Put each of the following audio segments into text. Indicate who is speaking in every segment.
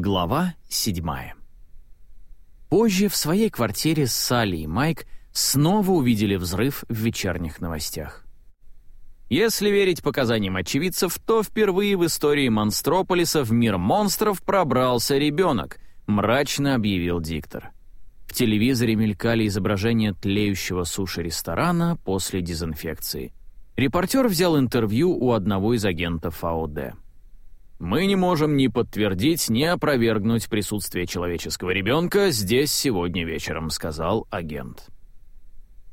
Speaker 1: Глава седьмая. Позже в своей квартире Салли и Майк снова увидели взрыв в вечерних новостях. Если верить показаниям очевидцев, то впервые в истории Монстрополиса в мир монстров пробрался ребенок, мрачно объявил диктор. В телевизоре мелькали изображения тлеющего суши-ресторана после дезинфекции. Репортер взял интервью у одного из агентов АОД. Мы не можем ни подтвердить, ни опровергнуть присутствие человеческого ребенка здесь сегодня вечером», — сказал агент.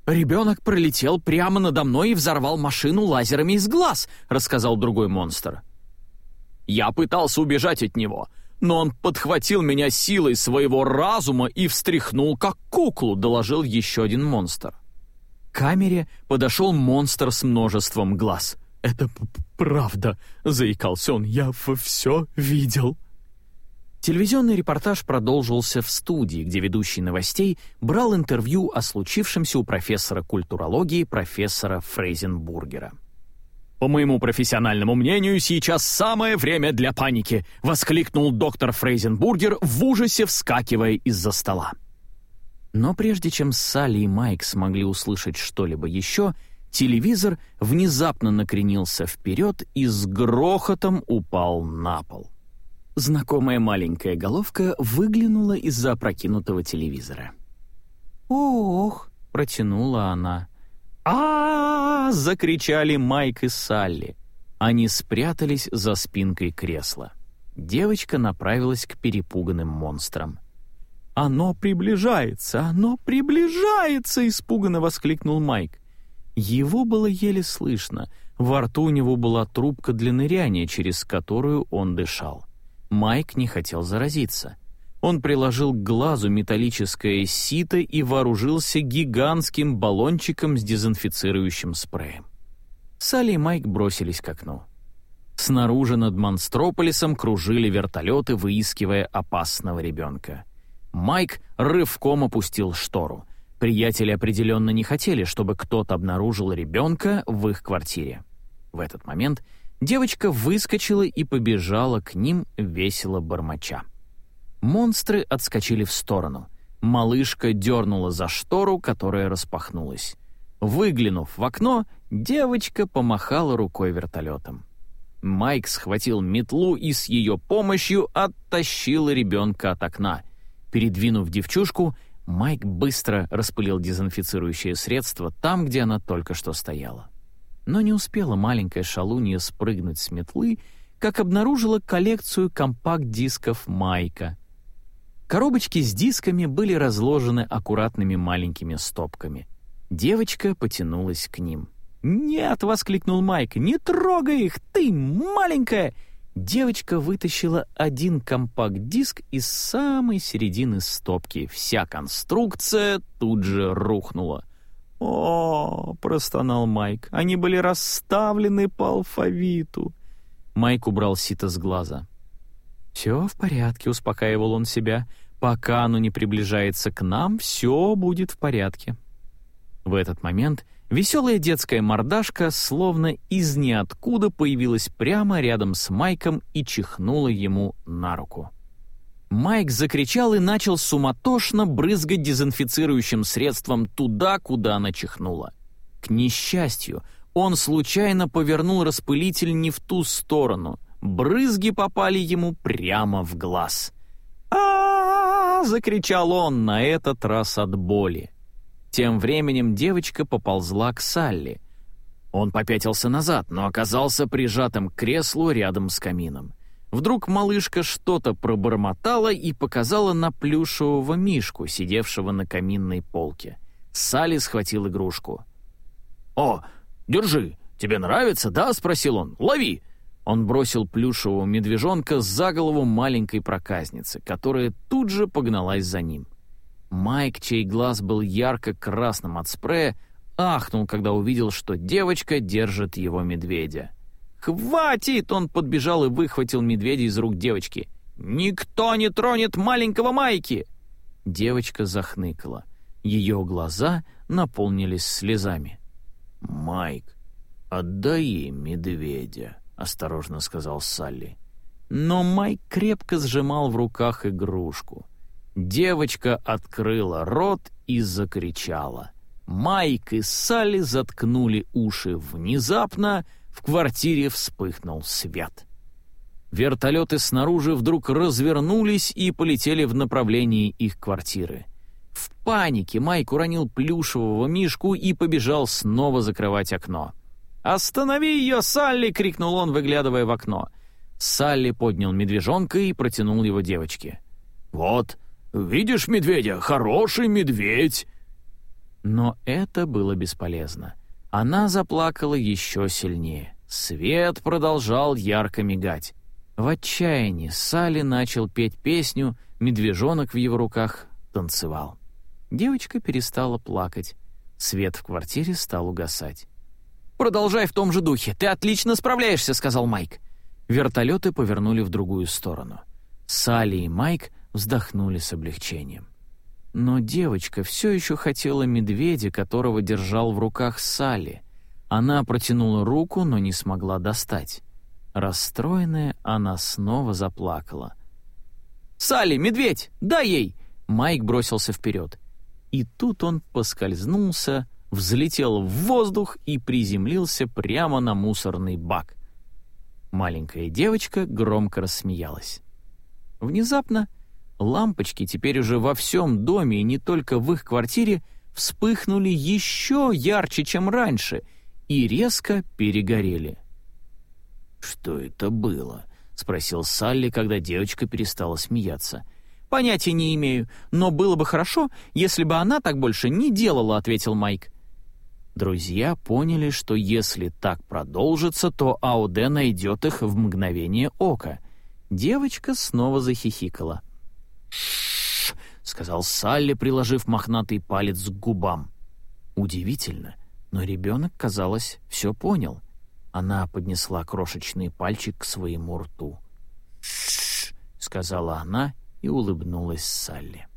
Speaker 2: «Ребенок пролетел прямо надо мной и взорвал машину лазерами из глаз», — рассказал другой монстр. «Я пытался убежать от него, но он подхватил меня силой своего разума и встряхнул, как куклу», — доложил еще один монстр. К камере подошел монстр с множеством глаз — «Это правда», — заикался он, — «я все видел».
Speaker 1: Телевизионный репортаж продолжился в студии, где ведущий новостей брал интервью о случившемся у профессора культурологии профессора Фрейзенбургера.
Speaker 2: «По моему профессиональному мнению, сейчас самое время для паники!» — воскликнул доктор Фрейзенбургер в ужасе, вскакивая из-за стола.
Speaker 1: Но прежде чем Салли и Майк смогли услышать что-либо еще, телевизор внезапно накренился вперед и с грохотом упал на пол. Знакомая маленькая головка выглянула из-за опрокинутого телевизора.
Speaker 2: «Ох!» — протянула она. а, закричали Майк и Салли.
Speaker 1: Они спрятались за спинкой кресла. Девочка направилась к перепуганным монстрам.
Speaker 2: «Оно приближается! Оно приближается!» — испуганно воскликнул Майк.
Speaker 1: Его было еле слышно. Во рту у него была трубка для ныряния, через которую он дышал. Майк не хотел заразиться. Он приложил к глазу металлическое сито и вооружился гигантским баллончиком с дезинфицирующим спреем. Салли и Майк бросились к окну. Снаружи над Монстрополисом кружили вертолеты, выискивая опасного ребенка. Майк рывком опустил штору — Приятели определенно не хотели, чтобы кто-то обнаружил ребенка в их квартире. В этот момент девочка выскочила и побежала к ним, весело бормоча. Монстры отскочили в сторону. Малышка дернула за штору, которая распахнулась. Выглянув в окно, девочка помахала рукой вертолетом. Майк схватил метлу и с ее помощью оттащил ребенка от окна. Передвинув девчушку, Майк быстро распылил дезинфицирующее средство там, где она только что стояла. Но не успела маленькая шалунья спрыгнуть с метлы, как обнаружила коллекцию компакт-дисков Майка. Коробочки с дисками были разложены аккуратными маленькими стопками. Девочка потянулась к ним.
Speaker 2: «Нет!» — воскликнул Майк. «Не трогай их! Ты маленькая!»
Speaker 1: Девочка вытащила один компакт-диск из самой середины стопки. Вся конструкция тут же рухнула.
Speaker 2: «О, — простонал Майк, — они были расставлены по алфавиту».
Speaker 1: Майк убрал сито с глаза. «Все в порядке», — успокаивал он себя. «Пока оно не приближается к нам, все будет в порядке». В этот момент Веселая детская мордашка, словно из ниоткуда, появилась прямо рядом с Майком и чихнула ему на руку. Майк закричал и начал суматошно брызгать дезинфицирующим средством туда, куда она чихнула. К несчастью, он случайно повернул распылитель не в ту сторону. Брызги попали ему прямо в глаз.
Speaker 2: а, закричал он на этот раз от боли.
Speaker 1: Тем временем девочка поползла к Салли. Он попятился назад, но оказался прижатым к креслу рядом с камином. Вдруг малышка что-то пробормотала и показала на плюшевого мишку, сидевшего на каминной полке. Салли схватил игрушку.
Speaker 2: «О, держи! Тебе нравится, да?» — спросил он. «Лови!»
Speaker 1: Он бросил плюшевого медвежонка за голову маленькой проказницы, которая тут же погналась за ним. Майк, чей глаз был ярко-красным от спрея, ахнул, когда увидел, что девочка держит его медведя.
Speaker 2: «Хватит!» — он подбежал и выхватил медведя из рук девочки. «Никто не тронет маленького Майки!»
Speaker 1: Девочка захныкала. Ее глаза наполнились слезами.
Speaker 3: «Майк, отдай медведя», — осторожно сказал Салли.
Speaker 1: Но Майк крепко сжимал в руках игрушку. Девочка открыла рот и закричала. Майк и Салли заткнули уши внезапно, в квартире вспыхнул свет. Вертолеты снаружи вдруг развернулись и полетели в направлении их квартиры. В панике Майк уронил плюшевого мишку и побежал снова закрывать окно. «Останови ее, Салли!» — крикнул он, выглядывая в окно. Салли поднял медвежонка и протянул его девочке.
Speaker 2: «Вот, видишь медведя? Хороший медведь!»
Speaker 1: Но это было бесполезно. Она заплакала еще сильнее. Свет продолжал ярко мигать. В отчаянии Салли начал петь песню, медвежонок в его руках танцевал. Девочка перестала плакать. Свет в квартире стал угасать.
Speaker 2: «Продолжай в том же духе, ты отлично справляешься», — сказал Майк.
Speaker 1: Вертолеты повернули в другую сторону. Салли и Майк вздохнули с облегчением. Но девочка все еще хотела медведя, которого держал в руках Салли. Она протянула руку, но не смогла достать. Расстроенная, она снова заплакала.
Speaker 2: «Салли, медведь, дай ей!»
Speaker 1: Майк бросился вперед. И тут он поскользнулся, взлетел в воздух и приземлился прямо на мусорный бак. Маленькая девочка громко рассмеялась. Внезапно лампочки теперь уже во всем доме и не только в их квартире вспыхнули еще ярче, чем раньше, и резко перегорели. «Что это было?» — спросил Салли, когда девочка перестала смеяться.
Speaker 2: «Понятия не имею, но было бы хорошо, если бы она так больше не делала», — ответил Майк.
Speaker 1: Друзья поняли, что если так продолжится, то Ауде найдет их в мгновение ока. Девочка снова захихикала. «Ш-ш-ш», сказал Салли, приложив мохнатый палец к губам. Удивительно, но ребенок, казалось, все понял. Она поднесла крошечный пальчик к своему рту. «Ш-ш-ш», сказала она и улыбнулась Салли.